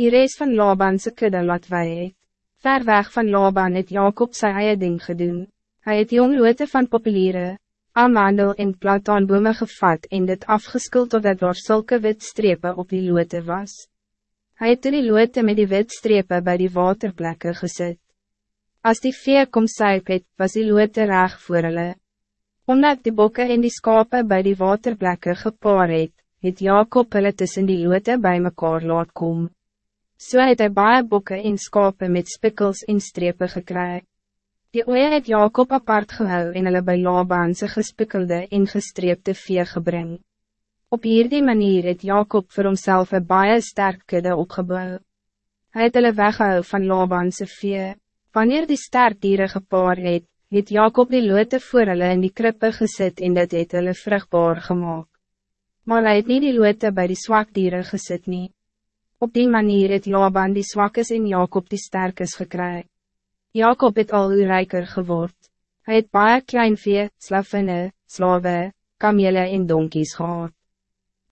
Die reis van Labanse kudde laat wij het. Ver weg van Laban het Jacob sy eie ding gedoen. Hij het jong loote van populiere, amandel en plataanbome gevat en dit afgeskuld totdat daar sulke wit strepe op die loote was. Hij het die loote met die wit strepe bij die waterplekke gezet. Als die vee kom suip het, was die loote reg voor hulle. Omdat die bokken en die skape bij die waterplekke gepaar het, het Jacob hulle tussen die loote bij mekaar laat kom. So het hy baie bokke en skape met spikkels en strepe gekry. Die oe het Jacob apart gehou en hulle by Labanse gespikkelde en gestreepte vee gebring. Op hierdie manier het Jacob vir homself een baie sterk kudde opgebouw. Hij het hulle weggehou van Labanse vee. Wanneer die sterk dieren gepaar het, het Jacob die loote voor hulle in die krippe gezet en dit het hulle vruchtbaar gemaakt. Maar hij het niet die loote bij die zwak dieren gezet nie. Op die manier het Laban die zwakkes en Jacob die sterkes gekry. Jacob het al hoe rijker geword. Hij het baie klein vee, slavinne, slawe, kamele en donkies gehad.